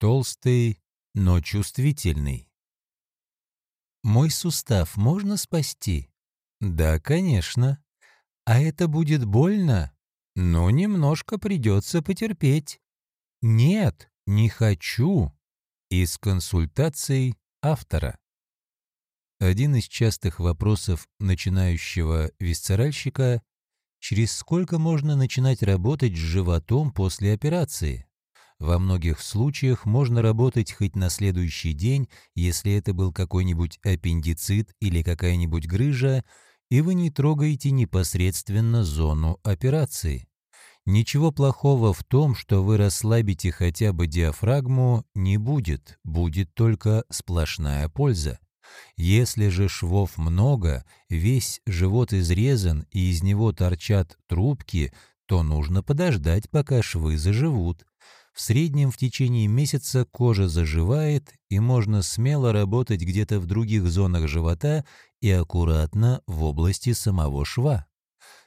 толстый, но чувствительный. Мой сустав можно спасти? Да, конечно. А это будет больно? Ну, немножко придется потерпеть. Нет, не хочу. Из консультаций автора. Один из частых вопросов начинающего висцеральщика – через сколько можно начинать работать с животом после операции? Во многих случаях можно работать хоть на следующий день, если это был какой-нибудь аппендицит или какая-нибудь грыжа, и вы не трогаете непосредственно зону операции. Ничего плохого в том, что вы расслабите хотя бы диафрагму, не будет, будет только сплошная польза. Если же швов много, весь живот изрезан и из него торчат трубки, то нужно подождать, пока швы заживут. В среднем в течение месяца кожа заживает, и можно смело работать где-то в других зонах живота и аккуратно в области самого шва.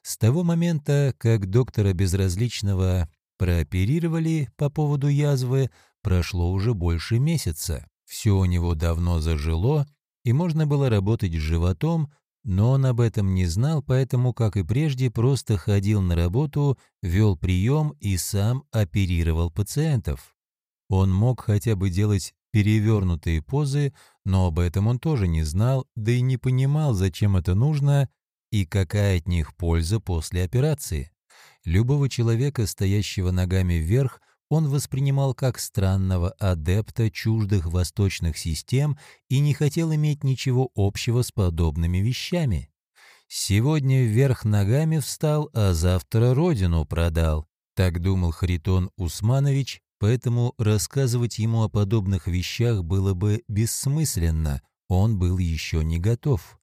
С того момента, как доктора Безразличного прооперировали по поводу язвы, прошло уже больше месяца. Все у него давно зажило, и можно было работать с животом, но он об этом не знал, поэтому, как и прежде, просто ходил на работу, вел прием и сам оперировал пациентов. Он мог хотя бы делать перевернутые позы, но об этом он тоже не знал, да и не понимал, зачем это нужно и какая от них польза после операции. Любого человека, стоящего ногами вверх, он воспринимал как странного адепта чуждых восточных систем и не хотел иметь ничего общего с подобными вещами. Сегодня вверх ногами встал, а завтра родину продал. Так думал Харитон Усманович, поэтому рассказывать ему о подобных вещах было бы бессмысленно, он был еще не готов.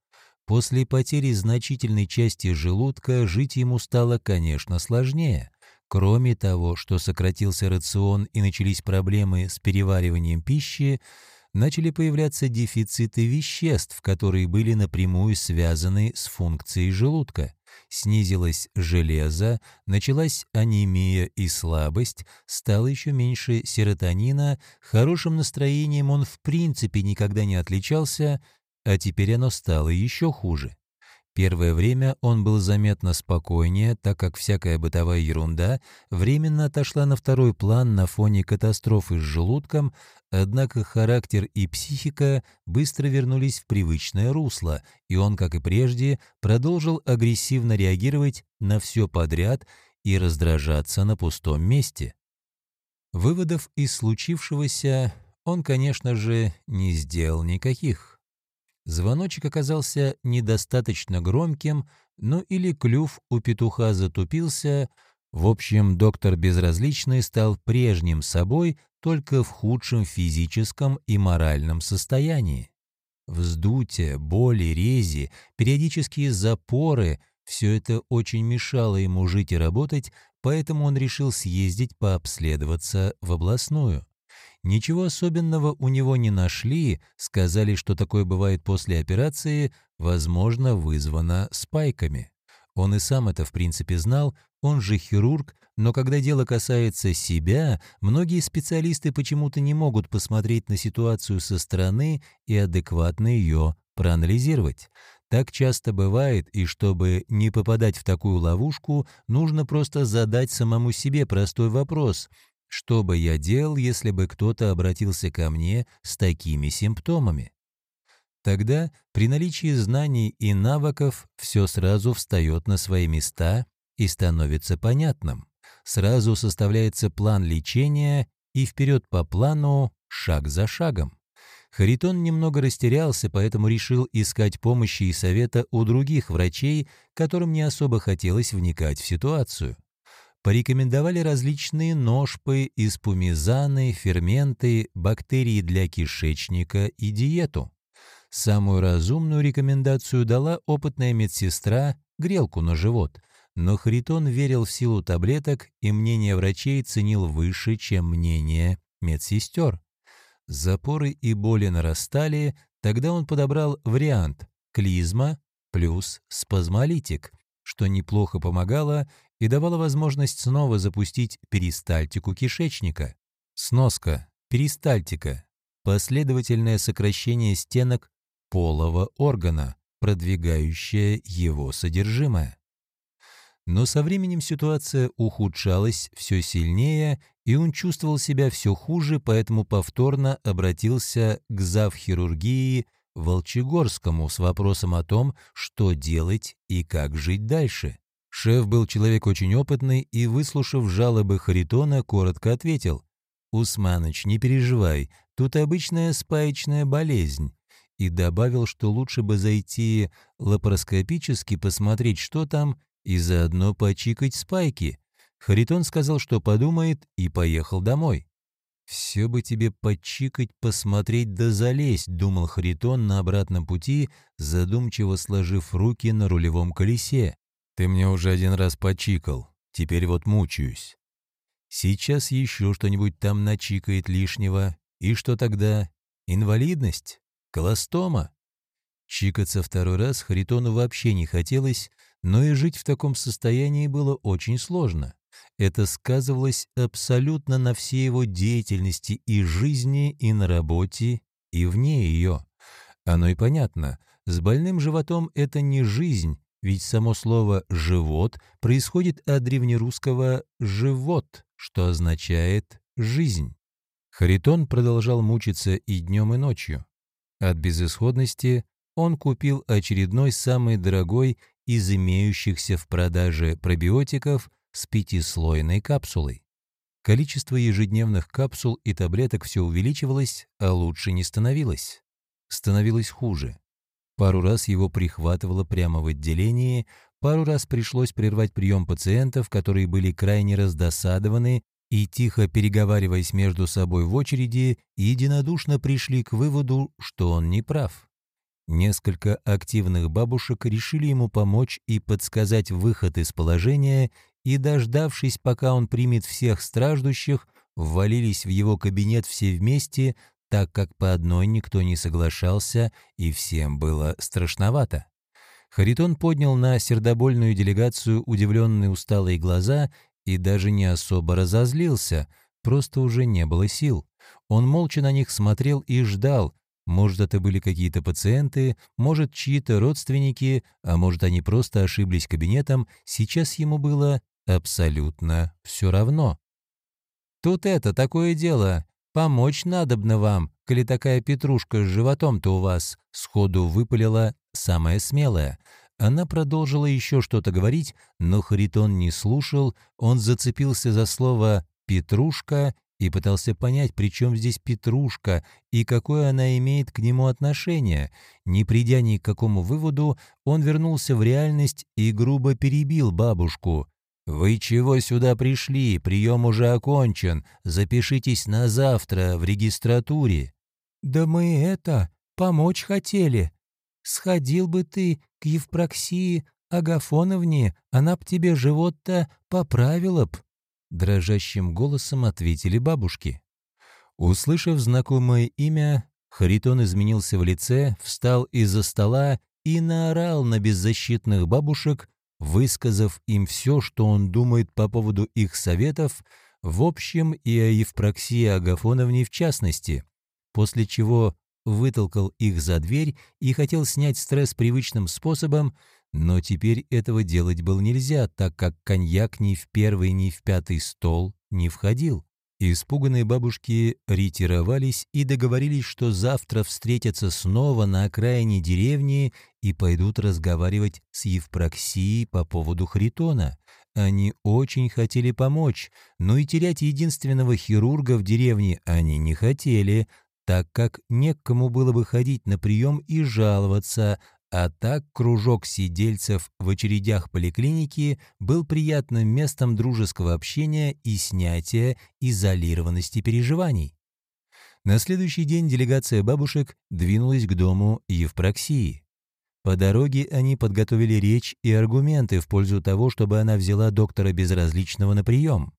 После потери значительной части желудка жить ему стало, конечно, сложнее. Кроме того, что сократился рацион и начались проблемы с перевариванием пищи, начали появляться дефициты веществ, которые были напрямую связаны с функцией желудка. Снизилось железо, началась анемия и слабость, стало еще меньше серотонина, хорошим настроением он в принципе никогда не отличался, а теперь оно стало еще хуже. Первое время он был заметно спокойнее, так как всякая бытовая ерунда временно отошла на второй план на фоне катастрофы с желудком, однако характер и психика быстро вернулись в привычное русло, и он, как и прежде, продолжил агрессивно реагировать на все подряд и раздражаться на пустом месте. Выводов из случившегося он, конечно же, не сделал никаких. Звоночек оказался недостаточно громким, ну или клюв у петуха затупился. В общем, доктор Безразличный стал прежним собой, только в худшем физическом и моральном состоянии. Вздутие, боли, рези, периодические запоры — все это очень мешало ему жить и работать, поэтому он решил съездить пообследоваться в областную. Ничего особенного у него не нашли, сказали, что такое бывает после операции, возможно, вызвано спайками. Он и сам это в принципе знал, он же хирург, но когда дело касается себя, многие специалисты почему-то не могут посмотреть на ситуацию со стороны и адекватно ее проанализировать. Так часто бывает, и чтобы не попадать в такую ловушку, нужно просто задать самому себе простой вопрос – что бы я делал, если бы кто-то обратился ко мне с такими симптомами? Тогда при наличии знаний и навыков все сразу встает на свои места и становится понятным. Сразу составляется план лечения и вперед по плану, шаг за шагом. Харитон немного растерялся, поэтому решил искать помощи и совета у других врачей, которым не особо хотелось вникать в ситуацию порекомендовали различные ножпы, испумизаны, ферменты, бактерии для кишечника и диету. Самую разумную рекомендацию дала опытная медсестра грелку на живот, но Харитон верил в силу таблеток и мнение врачей ценил выше, чем мнение медсестер. Запоры и боли нарастали, тогда он подобрал вариант клизма плюс спазмолитик, что неплохо помогало и давала возможность снова запустить перистальтику кишечника. Сноска. Перистальтика – последовательное сокращение стенок полого органа, продвигающее его содержимое. Но со временем ситуация ухудшалась все сильнее, и он чувствовал себя все хуже, поэтому повторно обратился к завхирургии Волчегорскому с вопросом о том, что делать и как жить дальше. Шеф был человек очень опытный и, выслушав жалобы Харитона, коротко ответил «Усманыч, не переживай, тут обычная спаечная болезнь» и добавил, что лучше бы зайти лапароскопически посмотреть, что там, и заодно почикать спайки. Харитон сказал, что подумает, и поехал домой. «Все бы тебе почикать, посмотреть да залезть», — думал Харитон на обратном пути, задумчиво сложив руки на рулевом колесе. «Ты мне уже один раз почикал, теперь вот мучаюсь. Сейчас еще что-нибудь там начикает лишнего, и что тогда? Инвалидность? Колостома?» Чикаться второй раз Харитону вообще не хотелось, но и жить в таком состоянии было очень сложно. Это сказывалось абсолютно на всей его деятельности и жизни, и на работе, и вне ее. Оно и понятно. С больным животом это не жизнь, ведь само слово «живот» происходит от древнерусского «живот», что означает «жизнь». Харитон продолжал мучиться и днем, и ночью. От безысходности он купил очередной самый дорогой из имеющихся в продаже пробиотиков с пятислойной капсулой. Количество ежедневных капсул и таблеток все увеличивалось, а лучше не становилось. Становилось хуже. Пару раз его прихватывало прямо в отделении, пару раз пришлось прервать прием пациентов, которые были крайне раздосадованы и, тихо переговариваясь между собой в очереди, единодушно пришли к выводу, что он не прав. Несколько активных бабушек решили ему помочь и подсказать выход из положения, и, дождавшись, пока он примет всех страждущих, ввалились в его кабинет все вместе, так как по одной никто не соглашался, и всем было страшновато. Харитон поднял на сердобольную делегацию удивленные усталые глаза и даже не особо разозлился, просто уже не было сил. Он молча на них смотрел и ждал, может, это были какие-то пациенты, может, чьи-то родственники, а может, они просто ошиблись кабинетом, сейчас ему было абсолютно все равно. «Тут это, такое дело. Помочь надобно вам, коли такая петрушка с животом-то у вас», сходу выпалила самая смелая. Она продолжила еще что-то говорить, но Харитон не слушал, он зацепился за слово «петрушка» и пытался понять, при чем здесь Петрушка и какое она имеет к нему отношение. Не придя ни к какому выводу, он вернулся в реальность и грубо перебил бабушку. «Вы чего сюда пришли? Прием уже окончен. Запишитесь на завтра в регистратуре». «Да мы это, помочь хотели. Сходил бы ты к Евпроксии Агафоновне, она б тебе живот-то поправила б». Дрожащим голосом ответили бабушки. Услышав знакомое имя, Харитон изменился в лице, встал из-за стола и наорал на беззащитных бабушек, высказав им все, что он думает по поводу их советов, в общем и о Евпроксии Агафоновне в частности, после чего вытолкал их за дверь и хотел снять стресс привычным способом, но теперь этого делать было нельзя, так как коньяк ни в первый, ни в пятый стол не входил. Испуганные бабушки ретировались и договорились, что завтра встретятся снова на окраине деревни и пойдут разговаривать с Евпроксией по поводу Хритона. Они очень хотели помочь, но и терять единственного хирурга в деревне они не хотели, так как некому было бы ходить на прием и жаловаться, а так кружок сидельцев в очередях поликлиники был приятным местом дружеского общения и снятия изолированности переживаний. На следующий день делегация бабушек двинулась к дому Евпроксии. По дороге они подготовили речь и аргументы в пользу того, чтобы она взяла доктора безразличного на прием.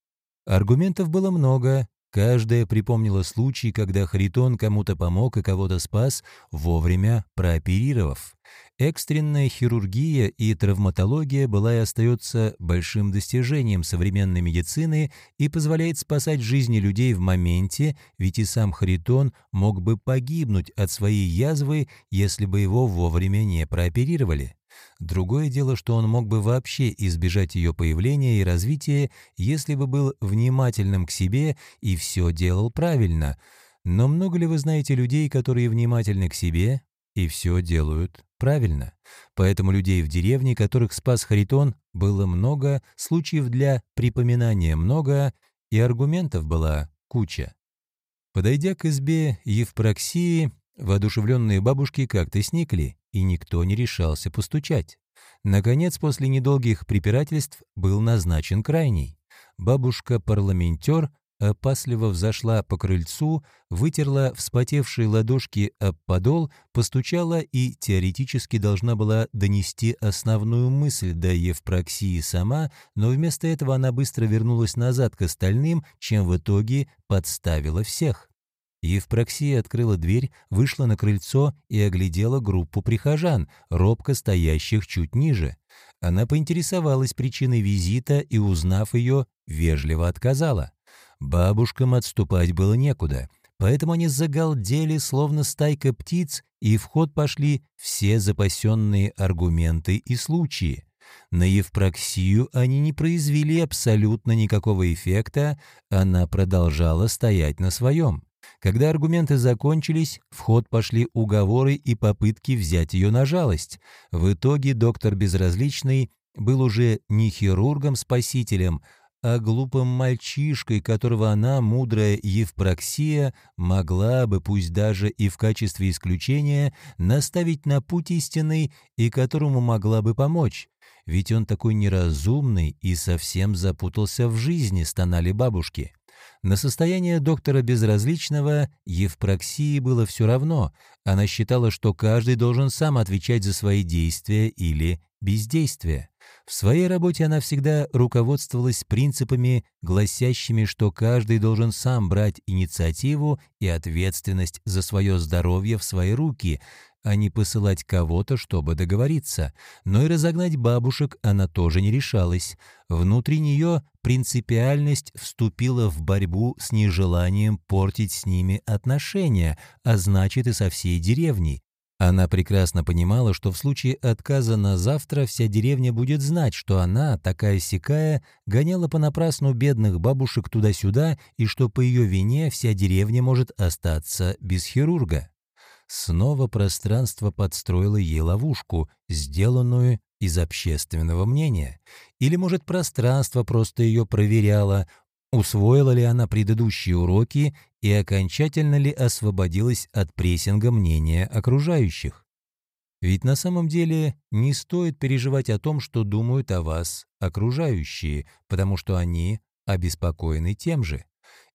Аргументов было много, Каждая припомнила случай, когда Харитон кому-то помог и кого-то спас, вовремя прооперировав. Экстренная хирургия и травматология была и остается большим достижением современной медицины и позволяет спасать жизни людей в моменте, ведь и сам Харитон мог бы погибнуть от своей язвы, если бы его вовремя не прооперировали. Другое дело, что он мог бы вообще избежать ее появления и развития, если бы был внимательным к себе и все делал правильно. Но много ли вы знаете людей, которые внимательны к себе и все делают правильно? Поэтому людей в деревне, которых спас Харитон, было много, случаев для припоминания много, и аргументов была куча. Подойдя к избе Евпроксии, воодушевленные бабушки как-то сникли и никто не решался постучать. Наконец, после недолгих препирательств был назначен крайний. Бабушка-парламентер опасливо взошла по крыльцу, вытерла вспотевшие ладошки об подол, постучала и теоретически должна была донести основную мысль до Евпроксии сама, но вместо этого она быстро вернулась назад к остальным, чем в итоге подставила всех. Евпроксия открыла дверь, вышла на крыльцо и оглядела группу прихожан, робко стоящих чуть ниже. Она поинтересовалась причиной визита и, узнав ее, вежливо отказала. Бабушкам отступать было некуда, поэтому они загалдели, словно стайка птиц, и в ход пошли все запасенные аргументы и случаи. На Евпроксию они не произвели абсолютно никакого эффекта, она продолжала стоять на своем. Когда аргументы закончились, в ход пошли уговоры и попытки взять ее на жалость. В итоге доктор Безразличный был уже не хирургом-спасителем, а глупым мальчишкой, которого она, мудрая Евпроксия, могла бы, пусть даже и в качестве исключения, наставить на путь истинный и которому могла бы помочь. Ведь он такой неразумный и совсем запутался в жизни, стонали бабушки. На состояние доктора Безразличного Евпроксии было все равно. Она считала, что каждый должен сам отвечать за свои действия или бездействия. В своей работе она всегда руководствовалась принципами, гласящими, что каждый должен сам брать инициативу и ответственность за свое здоровье в свои руки, а не посылать кого-то, чтобы договориться. Но и разогнать бабушек она тоже не решалась. Внутри нее принципиальность вступила в борьбу с нежеланием портить с ними отношения, а значит и со всей деревней. Она прекрасно понимала, что в случае отказа на завтра вся деревня будет знать, что она, такая сякая, гоняла понапрасну бедных бабушек туда-сюда и что по ее вине вся деревня может остаться без хирурга. Снова пространство подстроило ей ловушку, сделанную из общественного мнения. Или, может, пространство просто ее проверяло, усвоила ли она предыдущие уроки и окончательно ли освободилась от прессинга мнения окружающих. Ведь на самом деле не стоит переживать о том, что думают о вас окружающие, потому что они обеспокоены тем же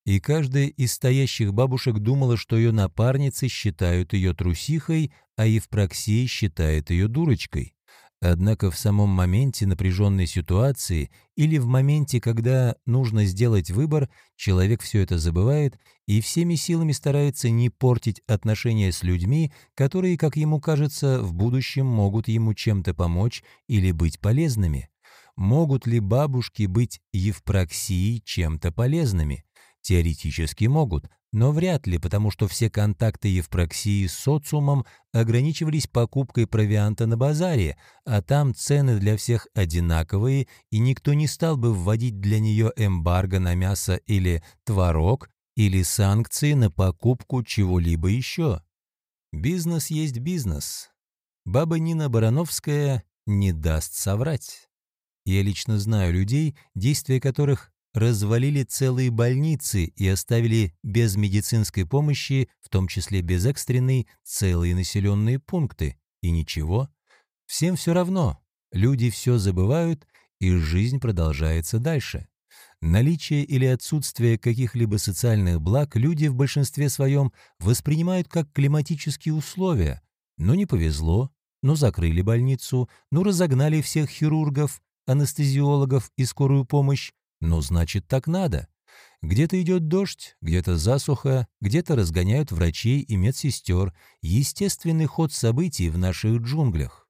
и каждая из стоящих бабушек думала, что ее напарницы считают ее трусихой, а Евпроксия считает ее дурочкой. Однако в самом моменте напряженной ситуации или в моменте, когда нужно сделать выбор, человек все это забывает и всеми силами старается не портить отношения с людьми, которые, как ему кажется, в будущем могут ему чем-то помочь или быть полезными. Могут ли бабушки быть Евпроксией чем-то полезными? Теоретически могут, но вряд ли, потому что все контакты Евпроксии с социумом ограничивались покупкой провианта на базаре, а там цены для всех одинаковые, и никто не стал бы вводить для нее эмбарго на мясо или творог, или санкции на покупку чего-либо еще. Бизнес есть бизнес. Баба Нина Барановская не даст соврать. Я лично знаю людей, действия которых развалили целые больницы и оставили без медицинской помощи, в том числе без экстренной, целые населенные пункты. И ничего. Всем все равно. Люди все забывают, и жизнь продолжается дальше. Наличие или отсутствие каких-либо социальных благ люди в большинстве своем воспринимают как климатические условия. Ну не повезло, ну закрыли больницу, ну разогнали всех хирургов, анестезиологов и скорую помощь, ну, значит, так надо. Где-то идет дождь, где-то засуха, где-то разгоняют врачей и медсестер. Естественный ход событий в наших джунглях.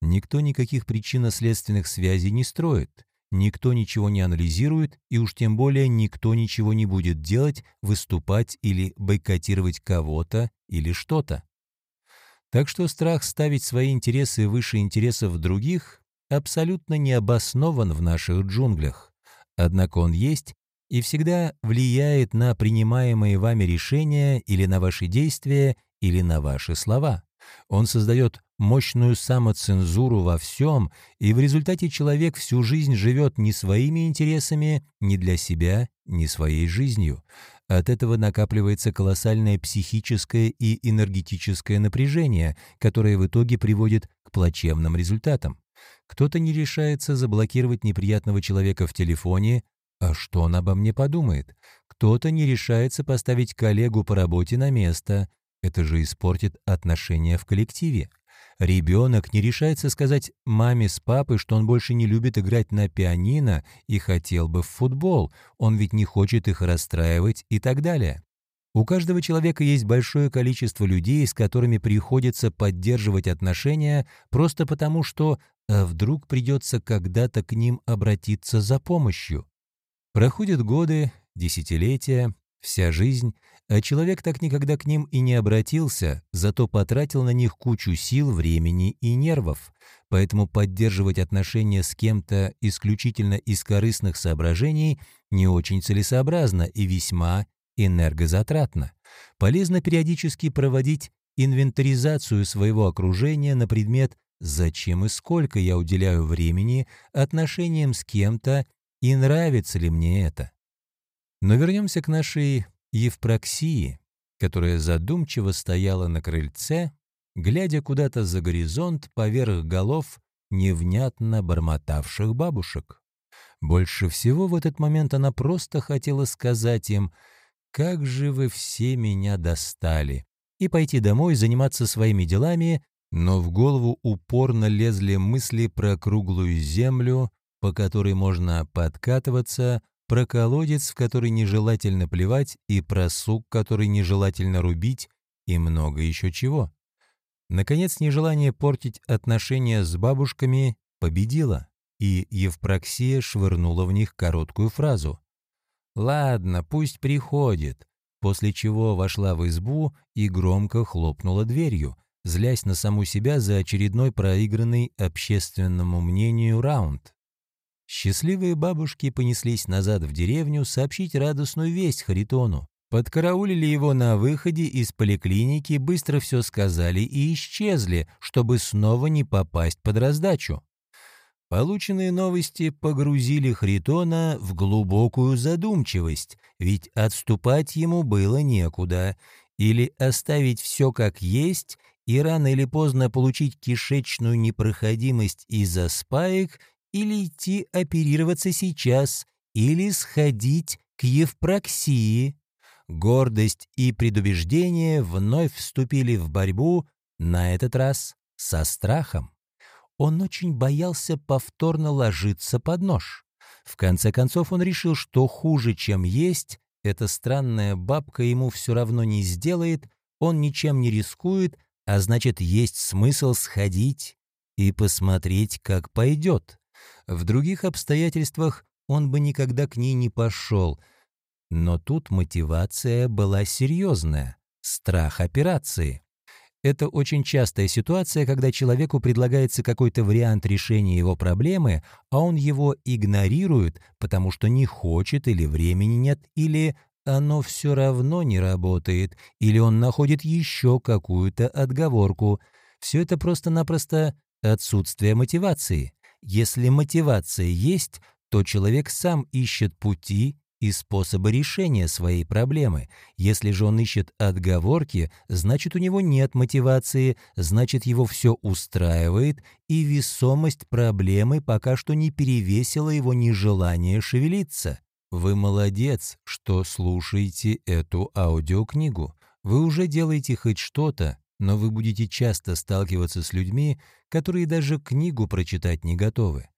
Никто никаких причинно-следственных связей не строит. Никто ничего не анализирует, и уж тем более никто ничего не будет делать, выступать или бойкотировать кого-то или что-то. Так что страх ставить свои интересы выше интересов других абсолютно не обоснован в наших джунглях. Однако он есть и всегда влияет на принимаемые вами решения или на ваши действия, или на ваши слова. Он создает мощную самоцензуру во всем, и в результате человек всю жизнь живет не своими интересами, ни для себя, ни своей жизнью. От этого накапливается колоссальное психическое и энергетическое напряжение, которое в итоге приводит к плачевным результатам. Кто-то не решается заблокировать неприятного человека в телефоне, а что он обо мне подумает? Кто-то не решается поставить коллегу по работе на место. Это же испортит отношения в коллективе. Ребенок не решается сказать маме с папой, что он больше не любит играть на пианино и хотел бы в футбол, он ведь не хочет их расстраивать и так далее. У каждого человека есть большое количество людей, с которыми приходится поддерживать отношения просто потому, что а вдруг придется когда-то к ним обратиться за помощью. Проходят годы, десятилетия, вся жизнь, а человек так никогда к ним и не обратился, зато потратил на них кучу сил, времени и нервов. Поэтому поддерживать отношения с кем-то исключительно из корыстных соображений не очень целесообразно и весьма энергозатратно. Полезно периодически проводить инвентаризацию своего окружения на предмет «зачем и сколько я уделяю времени отношениям с кем-то и нравится ли мне это. Но вернемся к нашей Евпроксии, которая задумчиво стояла на крыльце, глядя куда-то за горизонт поверх голов невнятно бормотавших бабушек. Больше всего в этот момент она просто хотела сказать им «Как же вы все меня достали!» и пойти домой заниматься своими делами, но в голову упорно лезли мысли про круглую землю, по которой можно подкатываться, про колодец, в который нежелательно плевать, и про сук, который нежелательно рубить, и много еще чего. Наконец, нежелание портить отношения с бабушками победило, и Евпроксия швырнула в них короткую фразу. «Ладно, пусть приходит», после чего вошла в избу и громко хлопнула дверью, злясь на саму себя за очередной проигранный общественному мнению раунд. Счастливые бабушки понеслись назад в деревню сообщить радостную весть Харитону. Подкараулили его на выходе из поликлиники, быстро все сказали и исчезли, чтобы снова не попасть под раздачу. Полученные новости погрузили Хритона в глубокую задумчивость, ведь отступать ему было некуда. Или оставить все как есть и рано или поздно получить кишечную непроходимость из-за спаек, или идти оперироваться сейчас, или сходить к Евпроксии. Гордость и предубеждение вновь вступили в борьбу, на этот раз со страхом. Он очень боялся повторно ложиться под нож. В конце концов он решил, что хуже, чем есть, эта странная бабка ему все равно не сделает, он ничем не рискует, а значит, есть смысл сходить и посмотреть, как пойдет. В других обстоятельствах он бы никогда к ней не пошел. Но тут мотивация была серьезная — страх операции. Это очень частая ситуация, когда человеку предлагается какой-то вариант решения его проблемы, а он его игнорирует, потому что не хочет или времени нет, или оно все равно не работает, или он находит еще какую-то отговорку. Все это просто-напросто отсутствие мотивации. Если мотивация есть, то человек сам ищет пути и способы решения своей проблемы. Если же он ищет отговорки, значит у него нет мотивации, значит его все устраивает, и весомость проблемы пока что не перевесила его нежелание шевелиться. Вы молодец, что слушаете эту аудиокнигу. Вы уже делаете хоть что-то, но вы будете часто сталкиваться с людьми, которые даже книгу прочитать не готовы.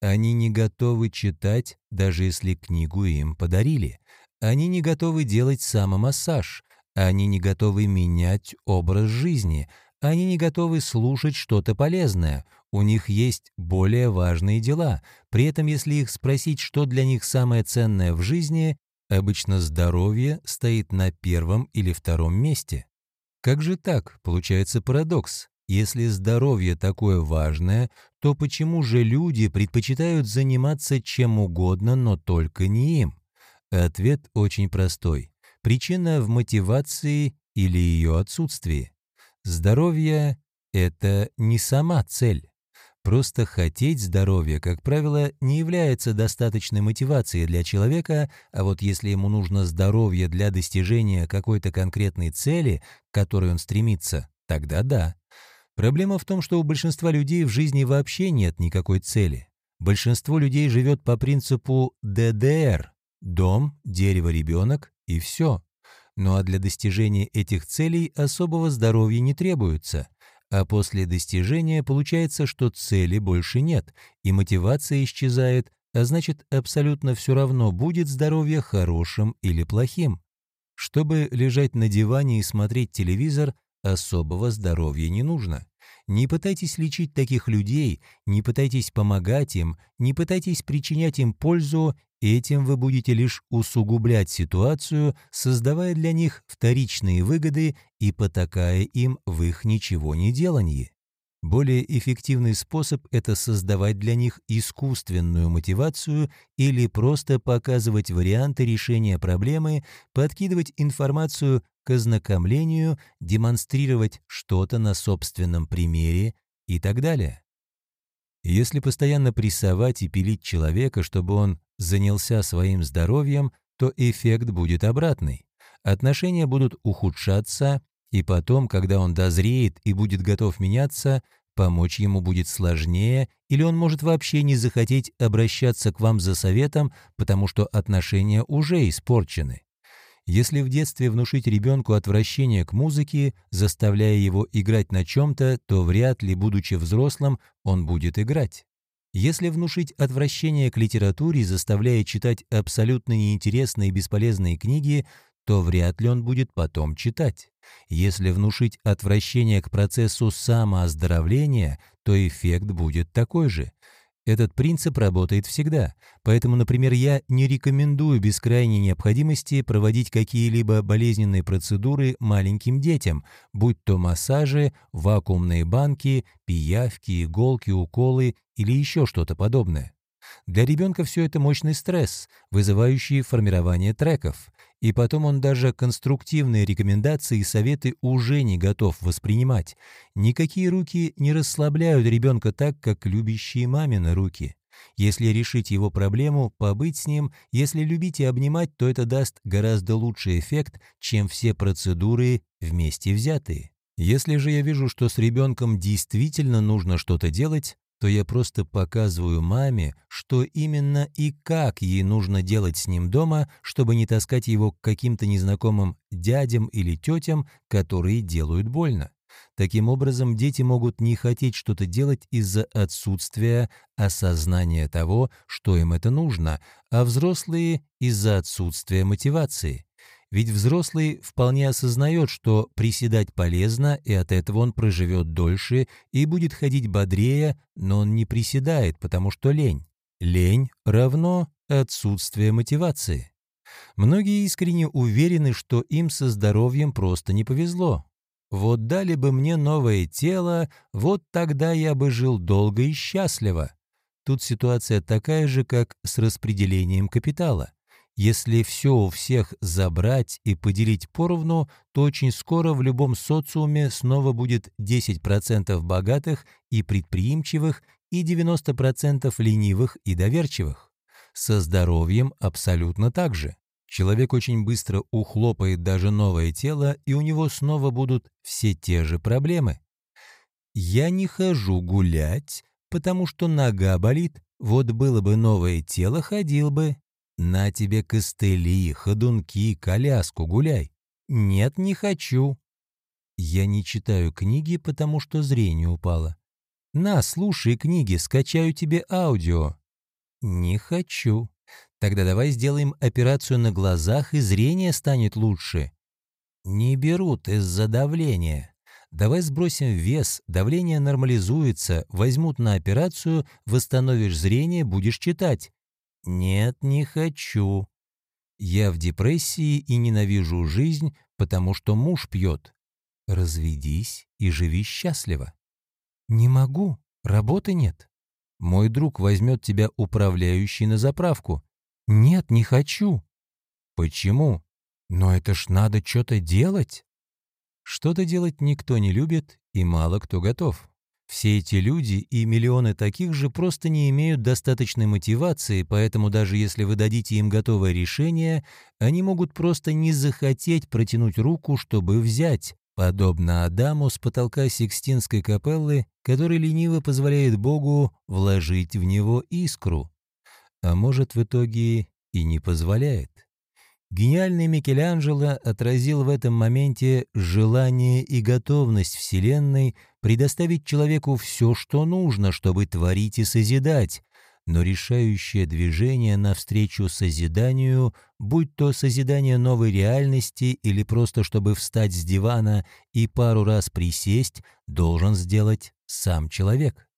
Они не готовы читать, даже если книгу им подарили. Они не готовы делать самомассаж, они не готовы менять образ жизни, они не готовы слушать что-то полезное, у них есть более важные дела. При этом, если их спросить, что для них самое ценное в жизни, обычно здоровье стоит на первом или втором месте. Как же так? Получается парадокс. Если здоровье такое важное, то почему же люди предпочитают заниматься чем угодно, но только не им? Ответ очень простой. Причина в мотивации или ее отсутствии. Здоровье – это не сама цель. Просто хотеть здоровья, как правило, не является достаточной мотивацией для человека, а вот если ему нужно здоровье для достижения какой-то конкретной цели, к которой он стремится, тогда да. Проблема в том, что у большинства людей в жизни вообще нет никакой цели. Большинство людей живет по принципу ДДР – дом, дерево, ребенок и все. Ну а для достижения этих целей особого здоровья не требуется. А после достижения получается, что цели больше нет, и мотивация исчезает, а значит абсолютно все равно, будет здоровье хорошим или плохим. Чтобы лежать на диване и смотреть телевизор, особого здоровья не нужно. Не пытайтесь лечить таких людей, не пытайтесь помогать им, не пытайтесь причинять им пользу, этим вы будете лишь усугублять ситуацию, создавая для них вторичные выгоды и потакая им в их ничего не делании. Более эффективный способ – это создавать для них искусственную мотивацию или просто показывать варианты решения проблемы, подкидывать информацию к ознакомлению, демонстрировать что-то на собственном примере и так далее. Если постоянно прессовать и пилить человека, чтобы он занялся своим здоровьем, то эффект будет обратный. Отношения будут ухудшаться, и потом, когда он дозреет и будет готов меняться, помочь ему будет сложнее, или он может вообще не захотеть обращаться к вам за советом, потому что отношения уже испорчены. Если в детстве внушить ребенку отвращение к музыке, заставляя его играть на чем-то, то вряд ли, будучи взрослым, он будет играть. Если внушить отвращение к литературе, заставляя читать абсолютно неинтересные и бесполезные книги, то вряд ли он будет потом читать. Если внушить отвращение к процессу самооздоровления, то эффект будет такой же. Этот принцип работает всегда, поэтому, например, я не рекомендую без крайней необходимости проводить какие-либо болезненные процедуры маленьким детям, будь то массажи, вакуумные банки, пиявки, иголки, уколы или еще что-то подобное. Для ребенка все это мощный стресс, вызывающий формирование треков, и потом он даже конструктивные рекомендации и советы уже не готов воспринимать. Никакие руки не расслабляют ребенка так, как любящие мамины руки. Если решить его проблему, побыть с ним, если любить и обнимать, то это даст гораздо лучший эффект, чем все процедуры вместе взятые. Если же я вижу, что с ребенком действительно нужно что-то делать, то я просто показываю маме, что именно и как ей нужно делать с ним дома, чтобы не таскать его к каким-то незнакомым дядям или тетям, которые делают больно. Таким образом, дети могут не хотеть что-то делать из-за отсутствия осознания того, что им это нужно, а взрослые – из-за отсутствия мотивации. Ведь взрослый вполне осознает, что приседать полезно, и от этого он проживет дольше и будет ходить бодрее, но он не приседает, потому что лень. Лень равно отсутствие мотивации. Многие искренне уверены, что им со здоровьем просто не повезло. Вот дали бы мне новое тело, вот тогда я бы жил долго и счастливо. Тут ситуация такая же, как с распределением капитала. Если все у всех забрать и поделить поровну, то очень скоро в любом социуме снова будет 10% богатых и предприимчивых и 90% ленивых и доверчивых. Со здоровьем абсолютно так же. Человек очень быстро ухлопает даже новое тело, и у него снова будут все те же проблемы. «Я не хожу гулять, потому что нога болит. Вот было бы новое тело, ходил бы. «На тебе костыли, ходунки, коляску, гуляй». «Нет, не хочу». «Я не читаю книги, потому что зрение упало». «На, слушай книги, скачаю тебе аудио». «Не хочу». Тогда давай сделаем операцию на глазах, и зрение станет лучше. Не берут из-за давления. Давай сбросим вес, давление нормализуется, возьмут на операцию, восстановишь зрение, будешь читать. Нет, не хочу. Я в депрессии и ненавижу жизнь, потому что муж пьет. Разведись и живи счастливо. Не могу, работы нет. Мой друг возьмет тебя управляющий на заправку. Нет, не хочу. Почему? Но это ж надо что-то делать. Что-то делать никто не любит и мало кто готов. Все эти люди и миллионы таких же просто не имеют достаточной мотивации, поэтому даже если вы дадите им готовое решение, они могут просто не захотеть протянуть руку, чтобы взять, подобно Адаму с потолка Сикстинской капеллы, который лениво позволяет Богу вложить в него искру. А может, в итоге и не позволяет. Гениальный Микеланджело отразил в этом моменте желание и готовность Вселенной предоставить человеку все, что нужно, чтобы творить и созидать, но решающее движение навстречу созиданию, будь то созидание новой реальности или просто чтобы встать с дивана и пару раз присесть, должен сделать сам человек.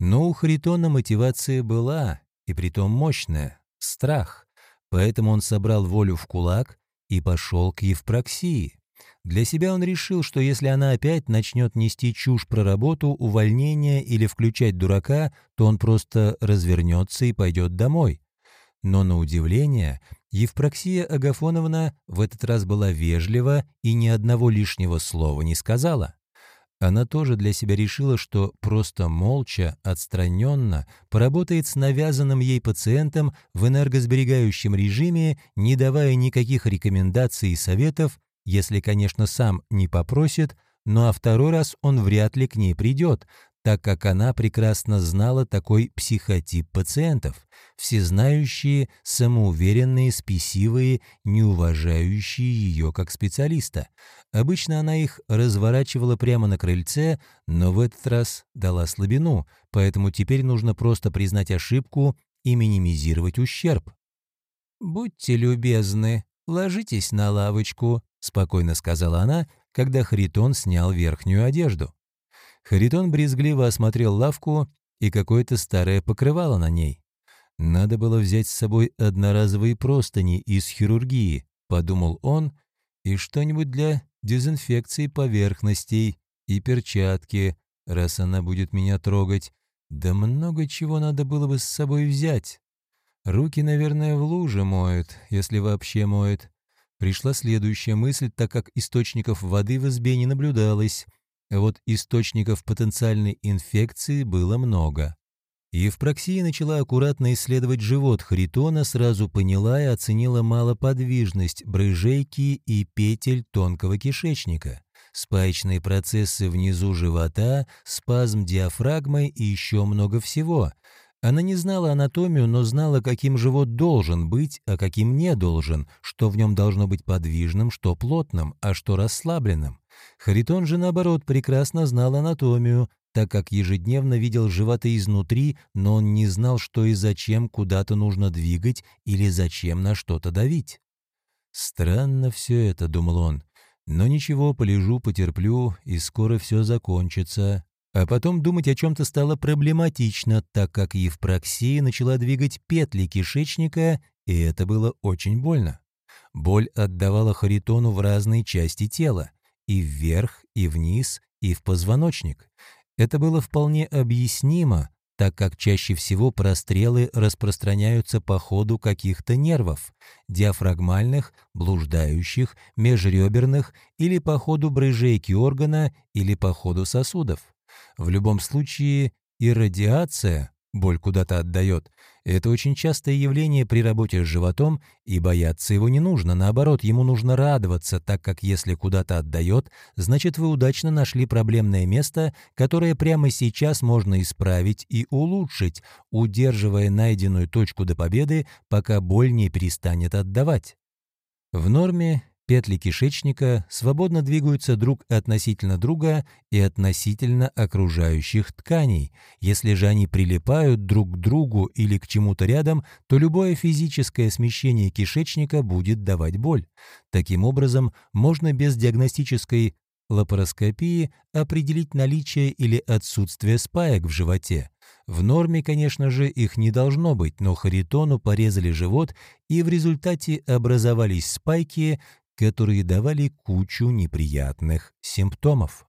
Но у Харитона мотивация была, и притом мощная — страх. Поэтому он собрал волю в кулак и пошел к Евпроксии. Для себя он решил, что если она опять начнет нести чушь про работу, увольнение или включать дурака, то он просто развернется и пойдет домой. Но на удивление, Евпроксия Агафоновна в этот раз была вежлива и ни одного лишнего слова не сказала. Она тоже для себя решила, что просто молча, отстраненно поработает с навязанным ей пациентом в энергосберегающем режиме, не давая никаких рекомендаций и советов, если, конечно, сам не попросит, ну а второй раз он вряд ли к ней придет, так как она прекрасно знала такой психотип пациентов – всезнающие, самоуверенные, спесивые, не уважающие ее как специалиста. Обычно она их разворачивала прямо на крыльце, но в этот раз дала слабину, поэтому теперь нужно просто признать ошибку и минимизировать ущерб. «Будьте любезны, ложитесь на лавочку», — спокойно сказала она, когда Харитон снял верхнюю одежду. Харитон брезгливо осмотрел лавку и какое-то старое покрывало на ней. «Надо было взять с собой одноразовые простыни из хирургии», — подумал он, «и что-нибудь для дезинфекции поверхностей и перчатки, раз она будет меня трогать. Да много чего надо было бы с собой взять. Руки, наверное, в луже моют, если вообще моют». Пришла следующая мысль, так как источников воды в избе не наблюдалось — вот источников потенциальной инфекции было много. Евпроксия начала аккуратно исследовать живот Харитона, сразу поняла и оценила малоподвижность брыжейки и петель тонкого кишечника, спаечные процессы внизу живота, спазм диафрагмы и еще много всего. Она не знала анатомию, но знала, каким живот должен быть, а каким не должен, что в нем должно быть подвижным, что плотным, а что расслабленным. Харитон же, наоборот, прекрасно знал анатомию, так как ежедневно видел животы изнутри, но он не знал, что и зачем куда-то нужно двигать или зачем на что-то давить. «Странно все это», — думал он. «Но ничего, полежу, потерплю, и скоро все закончится». А потом думать о чем-то стало проблематично, так как Евпроксия начала двигать петли кишечника, и это было очень больно. Боль отдавала Харитону в разные части тела и вверх, и вниз, и в позвоночник. Это было вполне объяснимо, так как чаще всего прострелы распространяются по ходу каких-то нервов, диафрагмальных, блуждающих, межреберных или по ходу брыжейки органа или по ходу сосудов. В любом случае и радиация, боль куда-то отдает, это очень частое явление при работе с животом, и бояться его не нужно, наоборот, ему нужно радоваться, так как если куда-то отдает, значит вы удачно нашли проблемное место, которое прямо сейчас можно исправить и улучшить, удерживая найденную точку до победы, пока боль не перестанет отдавать. В норме Петли кишечника свободно двигаются друг относительно друга и относительно окружающих тканей. Если же они прилипают друг к другу или к чему-то рядом, то любое физическое смещение кишечника будет давать боль. Таким образом, можно без диагностической лапароскопии определить наличие или отсутствие спаек в животе. В норме, конечно же, их не должно быть, но Харитону порезали живот, и в результате образовались спайки, которые давали кучу неприятных симптомов.